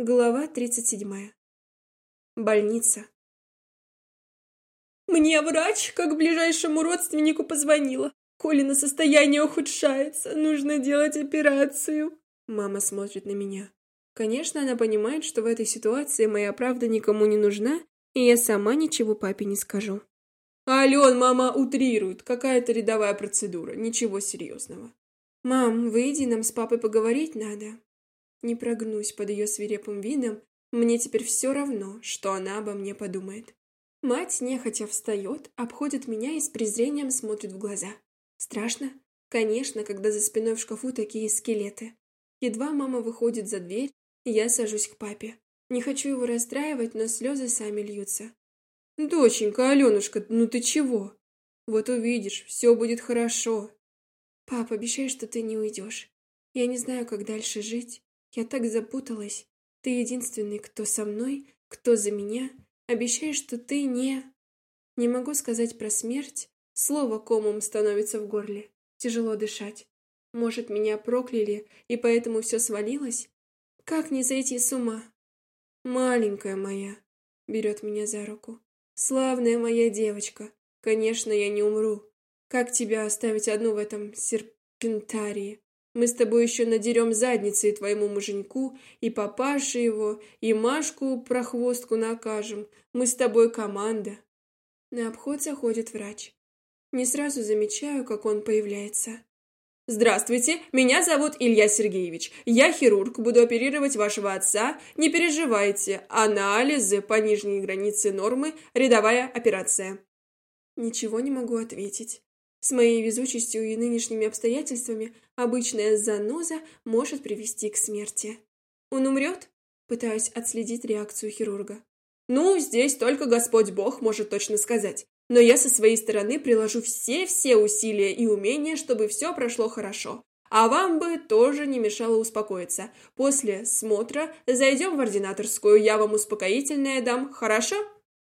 Глава 37. Больница. Мне врач, как ближайшему родственнику, позвонила. Колина состояние ухудшается, нужно делать операцию. Мама смотрит на меня. Конечно, она понимает, что в этой ситуации моя правда никому не нужна, и я сама ничего папе не скажу. Ален, мама утрирует, какая-то рядовая процедура, ничего серьезного. Мам, выйди, нам с папой поговорить надо. Не прогнусь под ее свирепым видом, мне теперь все равно, что она обо мне подумает. Мать нехотя встает, обходит меня и с презрением смотрит в глаза. Страшно? Конечно, когда за спиной в шкафу такие скелеты. Едва мама выходит за дверь, я сажусь к папе. Не хочу его расстраивать, но слезы сами льются. «Доченька, Аленушка, ну ты чего? Вот увидишь, все будет хорошо». «Пап, обещай, что ты не уйдешь. Я не знаю, как дальше жить. Я так запуталась. Ты единственный, кто со мной, кто за меня. Обещай, что ты не... Не могу сказать про смерть. Слово комом становится в горле. Тяжело дышать. Может, меня прокляли, и поэтому все свалилось? Как не зайти с ума? Маленькая моя, берет меня за руку. Славная моя девочка. Конечно, я не умру. Как тебя оставить одну в этом серпентарии? Мы с тобой еще надерем задницы и твоему муженьку, и папаше его, и Машку прохвостку накажем. Мы с тобой команда. На обход заходит врач. Не сразу замечаю, как он появляется. Здравствуйте, меня зовут Илья Сергеевич. Я хирург, буду оперировать вашего отца. Не переживайте, анализы по нижней границе нормы, рядовая операция. Ничего не могу ответить. С моей везучестью и нынешними обстоятельствами обычная заноза может привести к смерти. Он умрет? Пытаюсь отследить реакцию хирурга. Ну, здесь только Господь Бог может точно сказать. Но я со своей стороны приложу все-все усилия и умения, чтобы все прошло хорошо. А вам бы тоже не мешало успокоиться. После смотра зайдем в ординаторскую, я вам успокоительное дам, хорошо?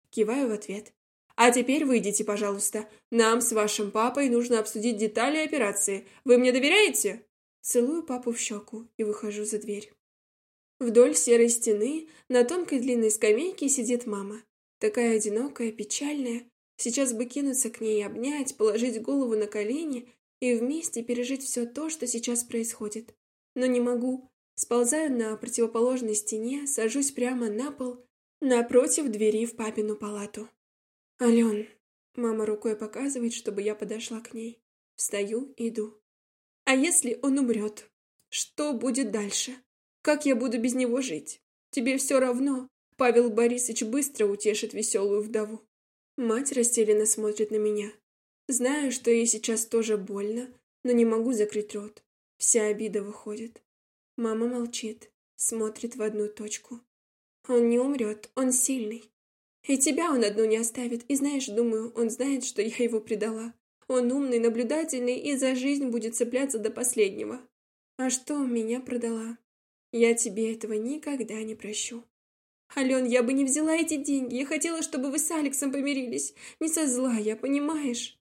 Киваю в ответ. А теперь выйдите, пожалуйста. Нам с вашим папой нужно обсудить детали операции. Вы мне доверяете? Целую папу в щеку и выхожу за дверь. Вдоль серой стены на тонкой длинной скамейке сидит мама. Такая одинокая, печальная. Сейчас бы кинуться к ней, обнять, положить голову на колени и вместе пережить все то, что сейчас происходит. Но не могу. Сползаю на противоположной стене, сажусь прямо на пол, напротив двери в папину палату. «Ален!» Мама рукой показывает, чтобы я подошла к ней. Встаю, иду. «А если он умрет? Что будет дальше? Как я буду без него жить? Тебе все равно?» Павел Борисович быстро утешит веселую вдову. Мать растерянно смотрит на меня. Знаю, что ей сейчас тоже больно, но не могу закрыть рот. Вся обида выходит. Мама молчит, смотрит в одну точку. Он не умрет, он сильный. И тебя он одну не оставит. И знаешь, думаю, он знает, что я его предала. Он умный, наблюдательный и за жизнь будет цепляться до последнего. А что меня продала? Я тебе этого никогда не прощу. Ален, я бы не взяла эти деньги. Я хотела, чтобы вы с Алексом помирились. Не со зла, я, понимаешь?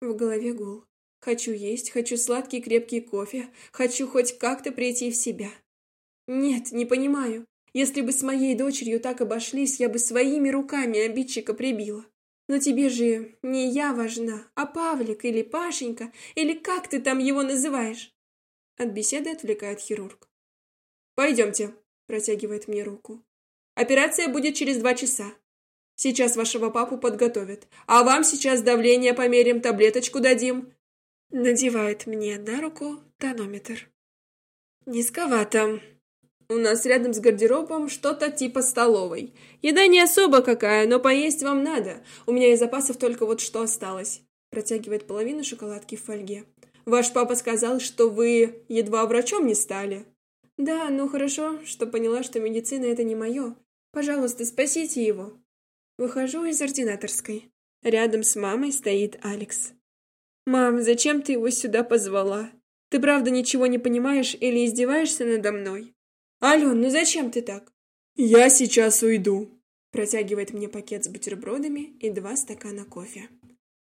В голове гул. Хочу есть, хочу сладкий крепкий кофе. Хочу хоть как-то прийти в себя. Нет, не понимаю. Если бы с моей дочерью так обошлись, я бы своими руками обидчика прибила. Но тебе же не я важна, а Павлик или Пашенька, или как ты там его называешь?» От беседы отвлекает хирург. «Пойдемте», – протягивает мне руку. «Операция будет через два часа. Сейчас вашего папу подготовят, а вам сейчас давление померим, таблеточку дадим». Надевает мне на руку тонометр. «Низковато», у нас рядом с гардеробом что-то типа столовой. Еда не особо какая, но поесть вам надо. У меня из запасов только вот что осталось. Протягивает половину шоколадки в фольге. Ваш папа сказал, что вы едва врачом не стали. Да, ну хорошо, что поняла, что медицина это не мое. Пожалуйста, спасите его. Выхожу из ординаторской. Рядом с мамой стоит Алекс. «Мам, зачем ты его сюда позвала? Ты правда ничего не понимаешь или издеваешься надо мной?» «Ален, ну зачем ты так?» «Я сейчас уйду», – протягивает мне пакет с бутербродами и два стакана кофе.